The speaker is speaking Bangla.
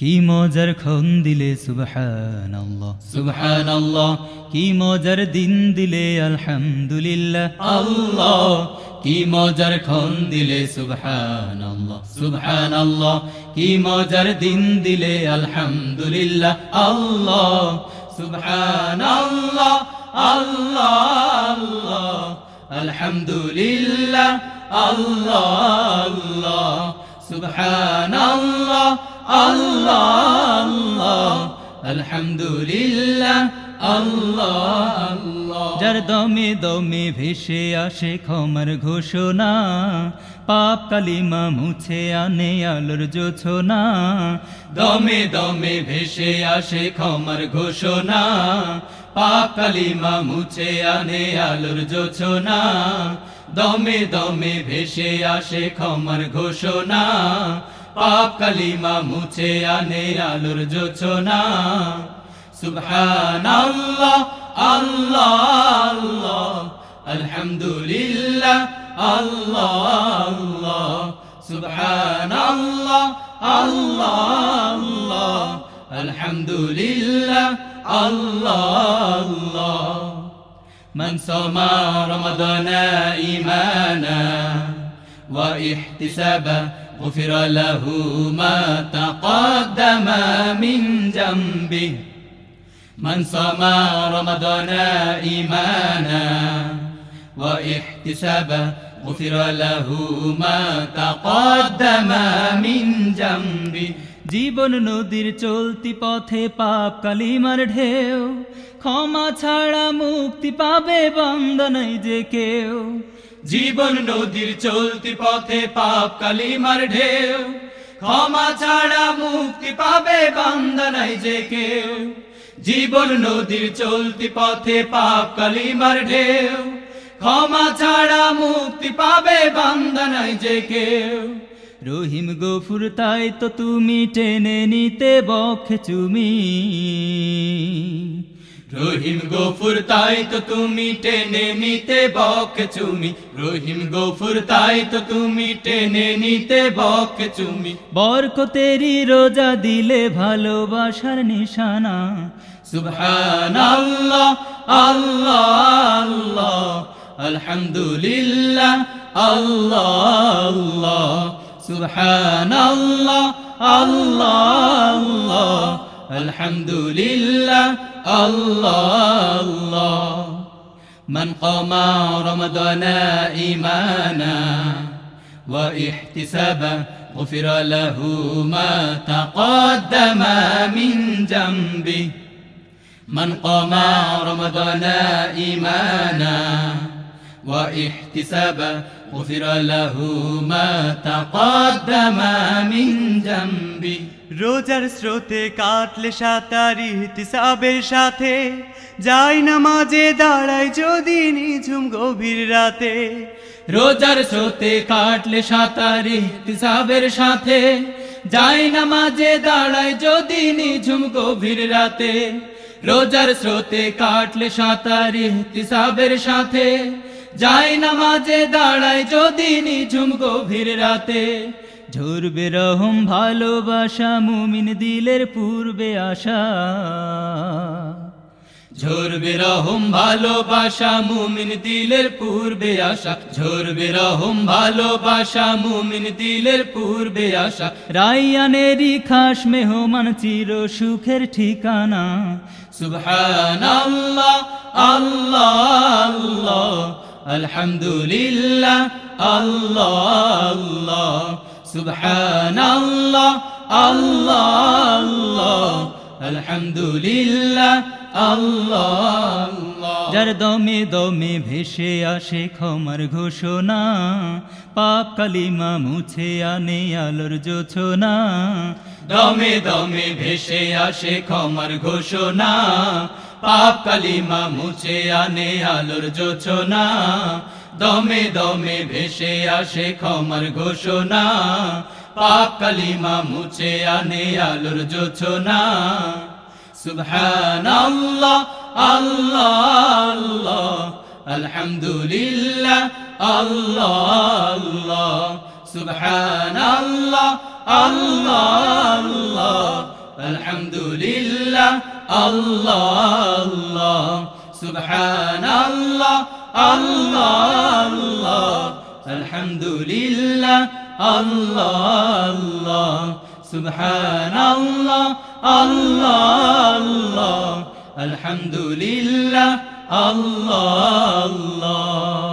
কি মজার খন দিলে সুবহান আল্লাহ সুবহান আল্লাহ কি মজার দিন দিলে আলহামদুলিল্লাহ। আল্লাহ। কি মজার খন দিলে সুবহান আল্লাহ সুবহান আল্লাহ কি মজার দিন দিলে আলহামদুলিল্লাহ। আল্লাহ। সুবহান আল্লাহ। আল্লাহ। আল্লাহ আলহামদুলিল্লাহ। আল্লাহ। আল্লাহ। সুবহান আল্লাহ আল্লাহ আল্লাহ, আলহামদুলিল্লাহ, আল্লাহ আল্লাহ। যার দমে দমে ভেসে আসে ক্ষমার ঘোষণা, পাপ কালিমা মুছে আনে আলোর জোছনা দমে দমে ভেসে আসে ক্ষমার ঘোষণা, পাপ কালিমা মুছে আনে আলোর জোছনা দমে দমে ভেসে আসে ক্ষমার ঘোষণা পাপ কালিমা মুছে আনে আলোর জোছনা সুবহানাল্লাহ আল্লাহ আল্লাহ আলহামদুলিল্লাহ আল্লাহ আল্লাহ সুবহানাল্লাহ আল্লাহ আল্লাহ আলহামদুলিল্লাহ আল্লাহ আল্লাহ من صام رمضان إيمانا واحتسابا غفر له ما تقدم من ذنبه. من صام رمضان إيمانا وإحتسابا غفر له ما تقدم من ذنبه. জীবন নদীর চলতি পথে পাপ কালিমার ঢেউ। ক্ষমা ছাড়া মুক্তি পাবে বন্দনাই যে কেউ। জীবন নদীর চলতি পথে পাপ কালিমার ঢেউ। ক্ষমা ছাড়া মুক্তি পাবে বন্দনাই যে কেউ। জীবন নদীর চলতি পথে পাপ কালিমার ঢেউ। ক্ষমা ছাড়া মুক্তি পাবে বন্দনাই যে কেউ। রহিম গফুর, তাই তো তুমি টেনে নিতে বক্ষে চুমি। রহিম গফুর, তাই তো তুমি টেনে নিতে বক্ষে চুমি। রহিম গফুর, তাই তো তুমি টেনে নিতে বক্ষে চুমি। বরকতেরি রোজা দিলে ভালোবাসার নিশানা। সুবহানাল্লাহ, আল্লাহ আল্লাহ, আলহামদুলিল্লাহ, আল্লাহ আল্লাহ। سبحان الله الله الله. الحمد لله الله الله. من قام رمضان إيمانا واحتسابا غفر له ما تقدم من جنبه. من قام رمضان إيمانا واحتسابا غفر له ما تقدم من ذنبه রোজার স্রোতে কাটলে সাঁতার ইহতিসাবের সাথে যাই না মাঝে দাঁড়াই যদি নিঝুম গভীর রাতে রোজার স্রোতে কাটলে সাঁতার ইহতিসাবের সাথে যাই না মাঝে দাঁড়ায় যদি নিঝুম গভীর রাতে রোজার স্রোতে কাটলে সাঁতার ইহতিসাবের সাথে যাই না মাঝে দাঁড়ায় যদি নিঝুম গভীর রাতে। ঝরবে রহম ভালোবাসা মুমিন দিলের পূর্বে আশা। ঝরবে রহম ভালোবাসা মুমিন দিলের পূর্বে আশা। ঝরবে রহম ভালোবাসা মুমিন দিলের পূর্বে আশা। রাইয়ানেরই খাস মেহমান চির সুখের ঠিকানা। সুবহানাল্লাহ, আল্লাহ আল্লাহ। আলহামদুলিল্লাহ, আল্লাহ আল্লাহ সুবহানাল্লাহ, আল্লাহ আল্লাহ আলহামদুলিল্লাহ, আল্লাহ। যার দমে দমে ভেসে আসে ক্ষমার ঘোষণা, পাপ কালিমা মুছে আনে আলোর জোছনা দমে দমে ভেসে আসে ক্ষমার ঘোষণা পাপ কালিমা মুছে আনে আলোর জোছনা। দমে দমে ভেসে আসে ক্ষমার ঘোষণা। পাপ কালিমা মুছে আনে আলোর জোছনা। সুবহানাল্লাহ, আল্লাহ আল্লাহ আলহামদুলিল্লাহ আল্লাহ আল্লাহ, সুবহানাল্লাহ, আল্লাহ আল্লাহ, আলহামদুলিল্লাহ। আল্লাহ আল্লাহ সুবহানাল্লাহ আল্লাহ আল্লাহ আলহামদুলিল্লাহ আল্লাহ আল্লাহ সুবহানাল্লাহ আল্লাহ আল্লাহ আলহামদুলিল্লাহ আল্লাহ আল্লাহ